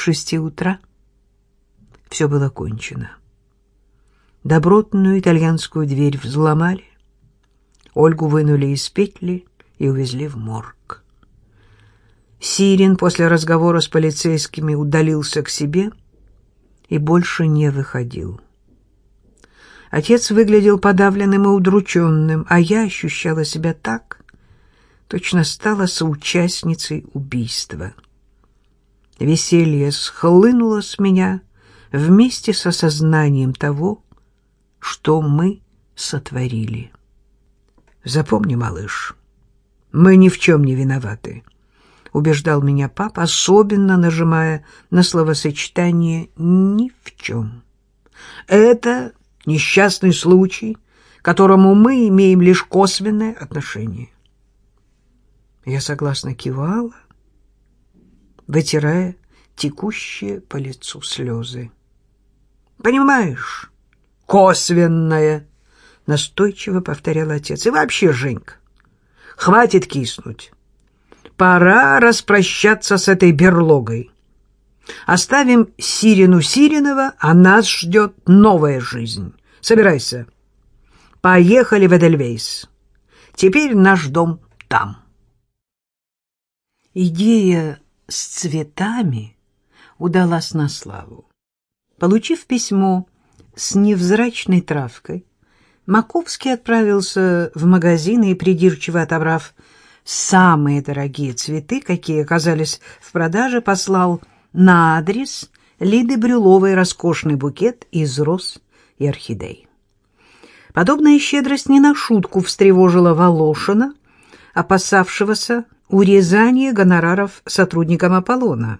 шести утра все было кончено. Добротную итальянскую дверь взломали, Ольгу вынули из петли и увезли в морг. Сирин после разговора с полицейскими удалился к себе и больше не выходил. Отец выглядел подавленным и удрученным, а я ощущала себя так, точно стала соучастницей убийства. Веселье схлынуло с меня вместе с осознанием того, что мы сотворили. Запомни, малыш, мы ни в чем не виноваты, убеждал меня папа, особенно нажимая на словосочетание «ни в чем». Это несчастный случай, к которому мы имеем лишь косвенное отношение. Я согласно кивала, вытирая текущие по лицу слезы. «Понимаешь, косвенное!» — настойчиво повторял отец. «И вообще, Женька, хватит киснуть. Пора распрощаться с этой берлогой. Оставим Сирину Сиринова, а нас ждет новая жизнь. Собирайся. Поехали в Эдельвейс. Теперь наш дом там». Идея с цветами удалась на славу. Получив письмо с невзрачной травкой, Маковский отправился в магазин и, придирчиво отобрав самые дорогие цветы, какие оказались в продаже, послал на адрес Лиды Брюловой роскошный букет из роз и орхидей. Подобная щедрость не на шутку встревожила Волошина, опасавшегося урезание гонораров сотрудникам Аполлона.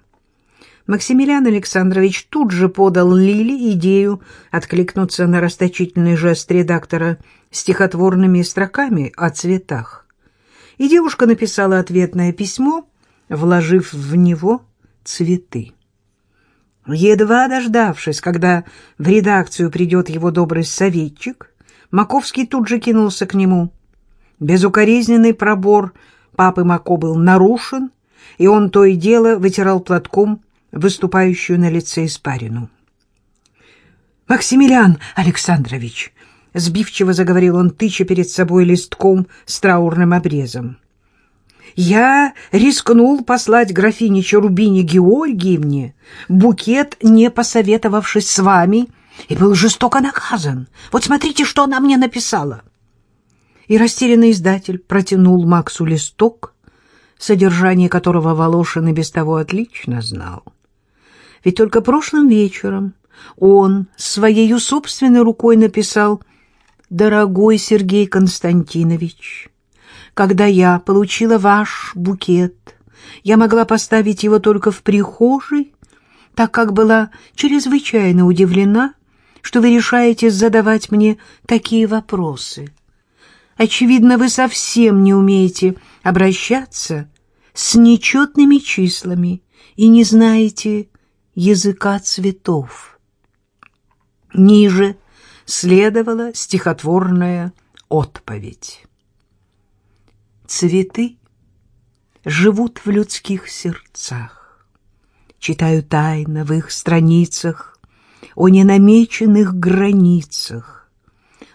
Максимилиан Александрович тут же подал Лиле идею откликнуться на расточительный жест редактора стихотворными строками о цветах. И девушка написала ответное письмо, вложив в него цветы. Едва дождавшись, когда в редакцию придет его добрый советчик, Маковский тут же кинулся к нему. Безукоризненный пробор — папы Мако был нарушен, и он то и дело вытирал платком выступающую на лице испарину. «Максимилиан Александрович!» — сбивчиво заговорил он, тыча перед собой листком с траурным обрезом. «Я рискнул послать графине Черубине Георгиевне букет, не посоветовавшись с вами, и был жестоко наказан. Вот смотрите, что она мне написала» и растерянный издатель протянул Максу листок, содержание которого Волошин и без того отлично знал. Ведь только прошлым вечером он своей собственной рукой написал «Дорогой Сергей Константинович, когда я получила ваш букет, я могла поставить его только в прихожей, так как была чрезвычайно удивлена, что вы решаете задавать мне такие вопросы». Очевидно, вы совсем не умеете обращаться с нечетными числами и не знаете языка цветов. Ниже следовала стихотворная отповедь. Цветы живут в людских сердцах, читаю тайно в их страницах о ненамеченных границах,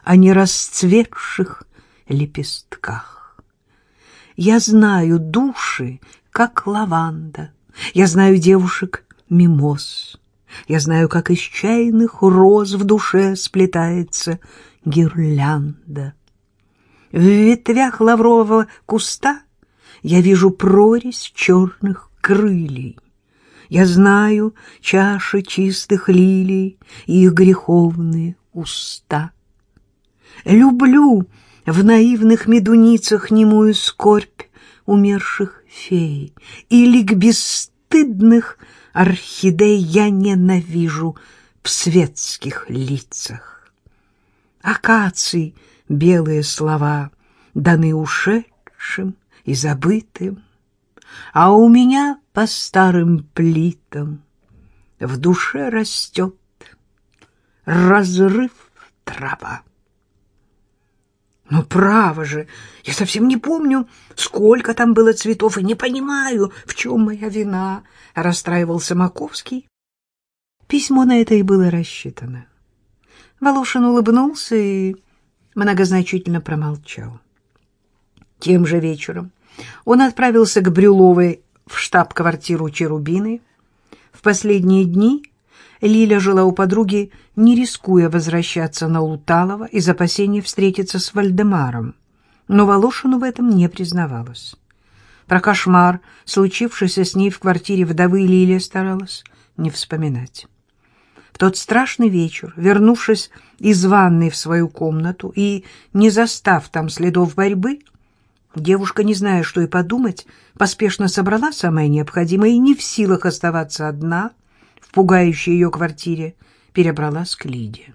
о нерасцветших лепестках. Я знаю души, как лаванда, я знаю девушек мимоз, я знаю, как из чайных роз в душе сплетается гирлянда. В ветвях лаврового куста я вижу прорезь черных крылей. Я знаю чаши чистых лилий и их греховные уста. Люблю в наивных медуницах немую скорбь умерших фей, и лик бесстыдных орхидей я ненавижу в светских лицах. Акаций белые слова даны ушедшим и забытым, а у меня по старым плитам в душе растет разрыв трава. Ну, право же, я совсем не помню, сколько там было цветов, и не понимаю, в чем моя вина, — расстраивался Маковский. Письмо на это и было рассчитано. Волошин улыбнулся и многозначительно промолчал. Тем же вечером он отправился к Брюловой в штаб-квартиру Черубины. В последние дни Лиля жила у подруги, не рискуя возвращаться на Луталова из опасения встретиться с Вальдемаром. Но Волошину в этом не признавалась. Про кошмар, случившийся с ней в квартире вдовы, Лилия старалась не вспоминать. В тот страшный вечер, вернувшись из ванной в свою комнату и не застав там следов борьбы, девушка, не зная, что и подумать, поспешно собрала самое необходимое и не в силах оставаться одна — пугающей ее квартире, перебралась к Лиде.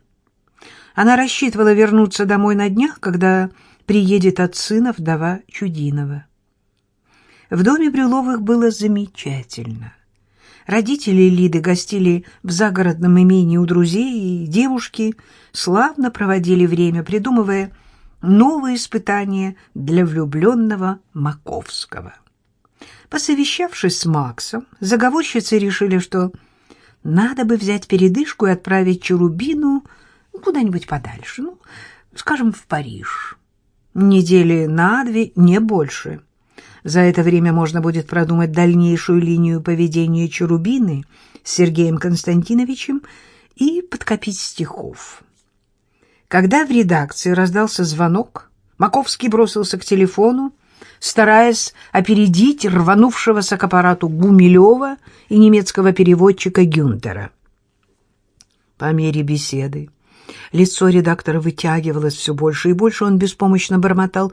Она рассчитывала вернуться домой на днях, когда приедет от сына вдова Чудинова. В доме Брюловых было замечательно. Родители Лиды гостили в загородном имении у друзей, и девушки славно проводили время, придумывая новые испытания для влюбленного Маковского. Посовещавшись с Максом, заговорщицы решили, что надо бы взять передышку и отправить Чарубину куда-нибудь подальше, ну, скажем, в Париж. Недели на две, не больше. За это время можно будет продумать дальнейшую линию поведения Чарубины с Сергеем Константиновичем и подкопить стихов. Когда в редакции раздался звонок, Маковский бросился к телефону, стараясь опередить рванувшегося к аппарату Гумилева и немецкого переводчика Гюнтера. По мере беседы лицо редактора вытягивалось все больше и больше, он беспомощно бормотал.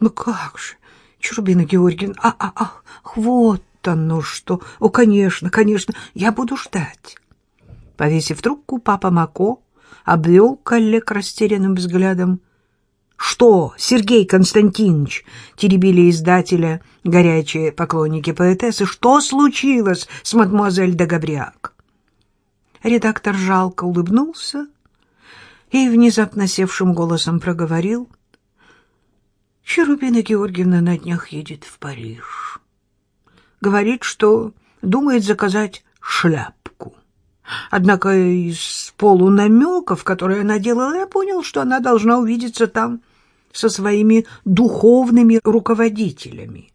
«Ну как же, Чурбина Георгиевна, а, а, а, вот оно что! О, конечно, конечно, я буду ждать!» Повесив трубку, папа Мако обвел коллег растерянным взглядом. «Что, Сергей Константинович?» — теребили издателя горячие поклонники поэтессы. «Что случилось с мадемуазель де Габриак?» Редактор жалко улыбнулся и внезапно севшим голосом проговорил. «Черубина Георгиевна на днях едет в Париж. Говорит, что думает заказать шляпку. Однако из полунамеков, которые она делала, я понял, что она должна увидеться там со своими духовными руководителями.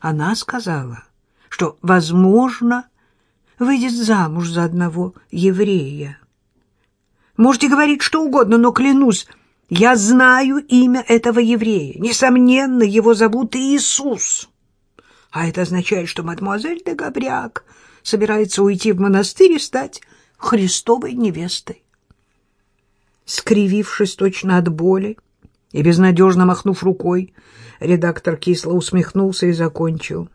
Она сказала, что, возможно, выйдет замуж за одного еврея. Можете говорить что угодно, но клянусь, я знаю имя этого еврея. Несомненно, его зовут Иисус. А это означает, что мадемуазель де Габряк собирается уйти в монастырь и стать Христовой невестой. Скривившись точно от боли, и, безнадежно махнув рукой, редактор кисло усмехнулся и закончил.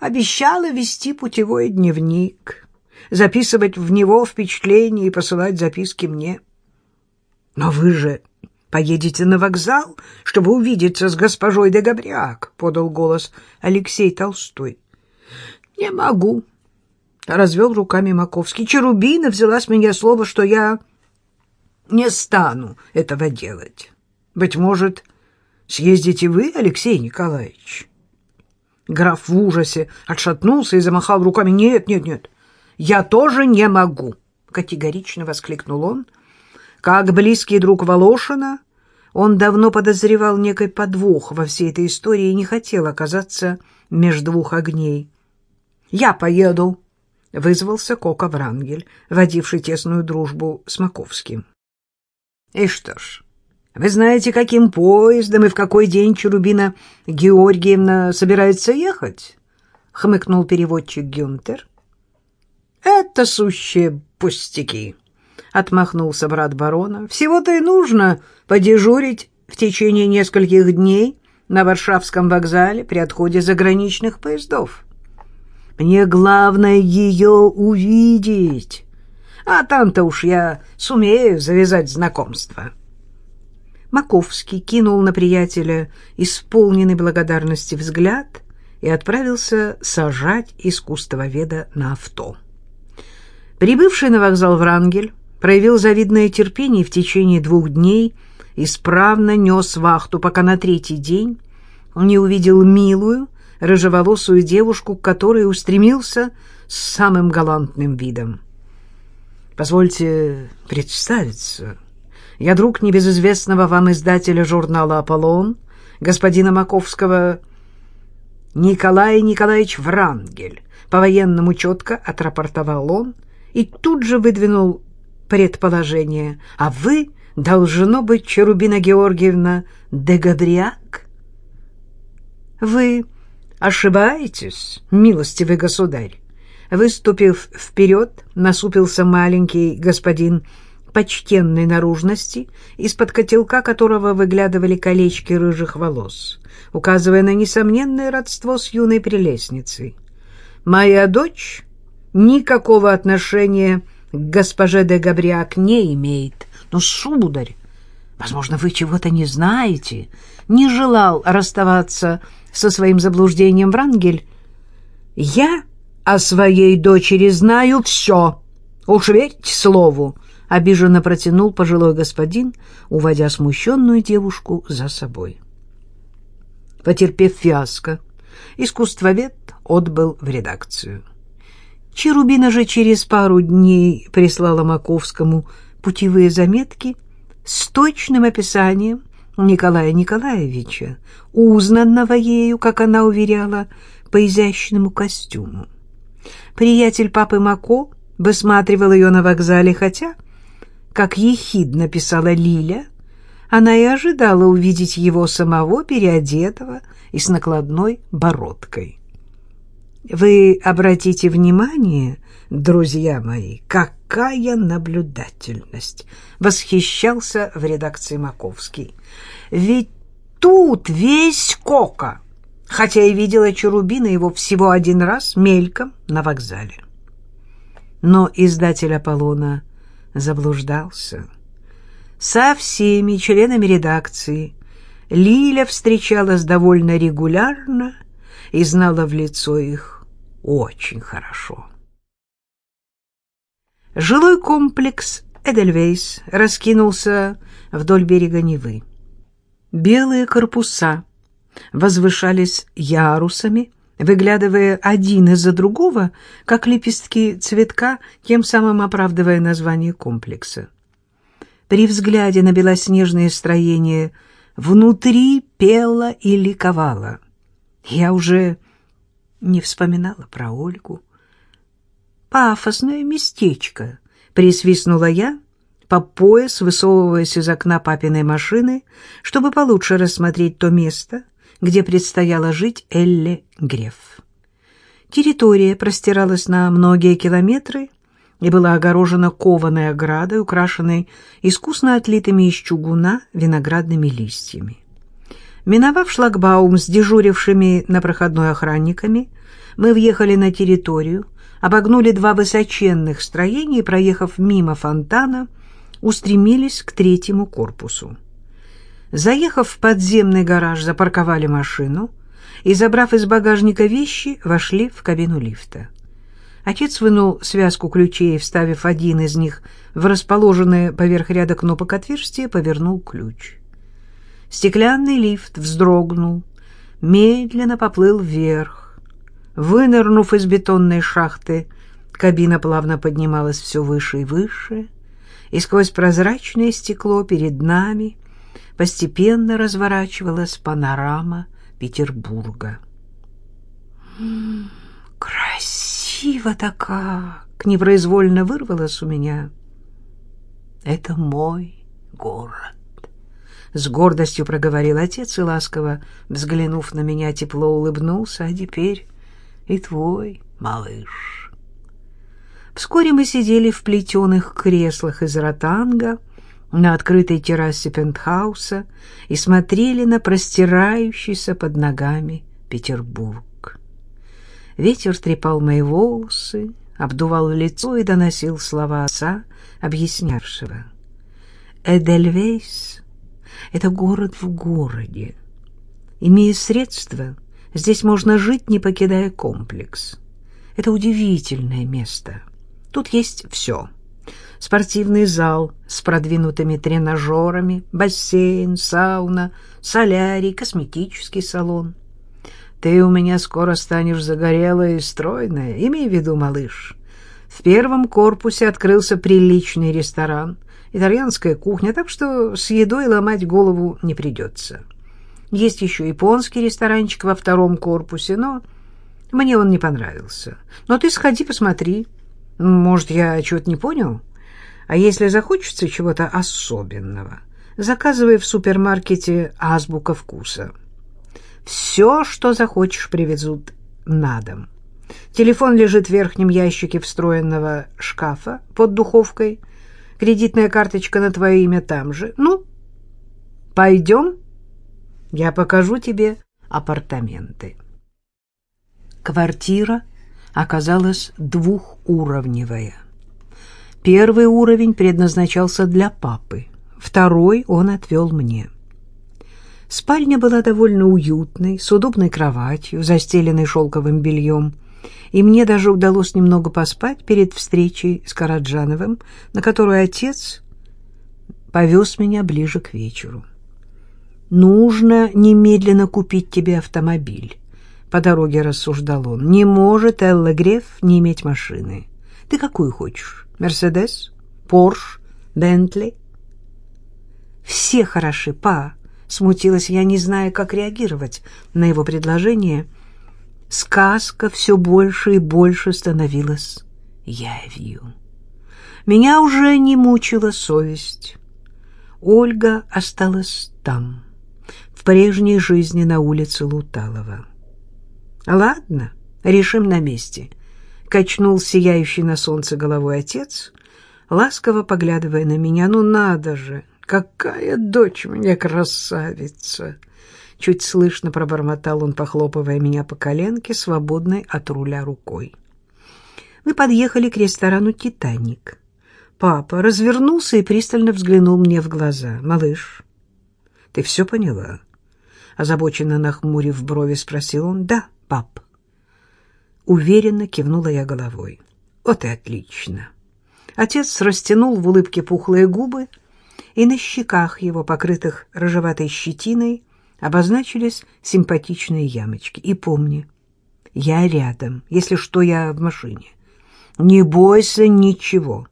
Обещала вести путевой дневник, записывать в него впечатления и посылать записки мне. Но вы же поедете на вокзал, чтобы увидеться с госпожой де Габриак, — подал голос Алексей Толстой. — Не могу, — развел руками Маковский. Черубина взяла с меня слово, что я не стану этого делать. Быть может, съездите вы, Алексей Николаевич? Граф в ужасе отшатнулся и замахал руками. «Нет, нет, нет, я тоже не могу!» — категорично воскликнул он. Как близкий друг Волошина, он давно подозревал некий подвох во всей этой истории и не хотел оказаться между двух огней. «Я поеду!» — вызвался Кока Врангель, водивший тесную дружбу с Маковским. «И что ж, вы знаете, каким поездом и в какой день Чурубина Георгиевна собирается ехать? Хмыкнул переводчик Гюнтер. Это сущие пустяки, отмахнулся брат барона. Всего-то и нужно подежурить в течение нескольких дней на Варшавском вокзале при отходе заграничных поездов. Мне главное ее увидеть, а там-то уж я сумею завязать знакомство. Маковский кинул на приятеля исполненный благодарности взгляд и отправился сажать искусствоведа на авто. Прибывший на вокзал Врангель проявил завидное терпение в течение двух дней исправно нес вахту, пока на третий день он не увидел милую, рыжеволосую девушку, к которой устремился с самым галантным видом. «Позвольте представиться. Я друг небезызвестного вам издателя журнала «Аполлон», господина Маковского Николай Николаевич Врангель. По-военному четко отрапортовал он и тут же выдвинул предположение. А вы, должно быть, Черубина Георгиевна де Габриак? Вы ошибаетесь, милостивый государь. Выступив вперед, насупился маленький господин почтенной наружности, из-под котелка которого выглядывали колечки рыжих волос, указывая на несомненное родство с юной прелестницей. «Моя дочь никакого отношения к госпоже де Габриак не имеет. Но, сударь, возможно, вы чего-то не знаете, не желал расставаться со своим заблуждением Врангель. Я о своей дочери знаю все, уж верьте слову, — обиженно протянул пожилой господин, уводя смущенную девушку за собой. Потерпев фиаско, искусствовед отбыл в редакцию. Черубина же через пару дней прислала Маковскому путевые заметки с точным описанием Николая Николаевича, узнанного ею, как она уверяла, по изящному костюму. Приятель папы Мако высматривал ее на вокзале, хотя как ехидно писала Лиля, она и ожидала увидеть его самого переодетого и с накладной бородкой. Вы обратите внимание, друзья мои, какая наблюдательность! Восхищался в редакции Маковский. Ведь тут весь Кока, хотя и видела Чарубина его всего один раз мельком на вокзале. Но издатель Аполлона заблуждался. Со всеми членами редакции Лиля встречалась довольно регулярно и знала в лицо их очень хорошо. Жилой комплекс Эдельвейс раскинулся вдоль берега Невы. Белые корпуса возвышались ярусами, выглядывая один из-за другого, как лепестки цветка, тем самым оправдывая название комплекса. При взгляде на белоснежное строение внутри пело и ликовало. Я уже не вспоминала про Ольгу. «Пафосное местечко», — присвистнула я, по пояс высовываясь из окна папиной машины, чтобы получше рассмотреть то место, где предстояло жить Элле Греф. Территория простиралась на многие километры и была огорожена кованой оградой, украшенной искусно отлитыми из чугуна виноградными листьями. Миновав шлагбаум с дежурившими на проходной охранниками, мы въехали на территорию, обогнули два высоченных строения и, проехав мимо фонтана, устремились к третьему корпусу. Заехав в подземный гараж, запарковали машину и, забрав из багажника вещи, вошли в кабину лифта. Отец вынул связку ключей, вставив один из них в расположенное поверх ряда кнопок отверстие, повернул ключ. Стеклянный лифт вздрогнул, медленно поплыл вверх. Вынырнув из бетонной шахты, кабина плавно поднималась все выше и выше, и сквозь прозрачное стекло перед нами постепенно разворачивалась панорама Петербурга. «Красиво-то как!» — непроизвольно вырвалось у меня. «Это мой город», — с гордостью проговорил отец и ласково, взглянув на меня, тепло улыбнулся, «а теперь и твой, малыш». Вскоре мы сидели в плетеных креслах из ротанга, на открытой террасе пентхауса и смотрели на простирающийся под ногами Петербург. Ветер трепал мои волосы, обдувал лицо и доносил слова отца, объяснявшего. Эдельвейс — это город в городе. Имея средства, здесь можно жить, не покидая комплекс. Это удивительное место. Тут есть все — Спортивный зал с продвинутыми тренажерами, бассейн, сауна, солярий, косметический салон. Ты у меня скоро станешь загорелая и стройная, имей в виду, малыш. В первом корпусе открылся приличный ресторан, итальянская кухня, так что с едой ломать голову не придется. Есть еще японский ресторанчик во втором корпусе, но мне он не понравился. Но ты сходи, посмотри. Может, я чего-то не понял? А если захочется чего-то особенного, заказывай в супермаркете «Азбука вкуса». Все, что захочешь, привезут на дом. Телефон лежит в верхнем ящике встроенного шкафа под духовкой. Кредитная карточка на твое имя там же. Ну, пойдем, я покажу тебе апартаменты. Квартира оказалась двухуровневая. Первый уровень предназначался для папы, второй он отвел мне. Спальня была довольно уютной, с удобной кроватью, застеленной шелковым бельем, и мне даже удалось немного поспать перед встречей с Караджановым, на которую отец повез меня ближе к вечеру. «Нужно немедленно купить тебе автомобиль», — по дороге рассуждал он. «Не может Элла Греф не иметь машины. Ты какую хочешь?» Мерседес, Порш, Бентли. Все хороши, па. Смутилась я, не зная, как реагировать на его предложение. Сказка все больше и больше становилась явью. Меня уже не мучила совесть. Ольга осталась там, в прежней жизни на улице Луталова. Ладно, решим на месте — качнул сияющий на солнце головой отец, ласково поглядывая на меня. «Ну надо же! Какая дочь мне красавица!» Чуть слышно пробормотал он, похлопывая меня по коленке, свободной от руля рукой. Мы подъехали к ресторану «Титаник». Папа развернулся и пристально взглянул мне в глаза. «Малыш, ты все поняла?» Озабоченно нахмурив брови, спросил он. «Да, пап». Уверенно кивнула я головой. Вот и отлично. Отец растянул в улыбке пухлые губы, и на щеках его, покрытых рыжеватой щетиной, обозначились симпатичные ямочки. И помни, я рядом, если что, я в машине. Не бойся ничего.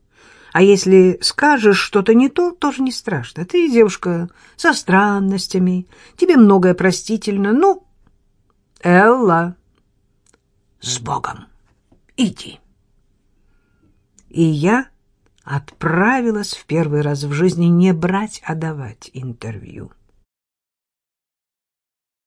А если скажешь что-то не то, тоже не страшно. Ты девушка со странностями, тебе многое простительно. Ну, Элла... С Богом! Иди!» И я отправилась в первый раз в жизни не брать, а давать интервью.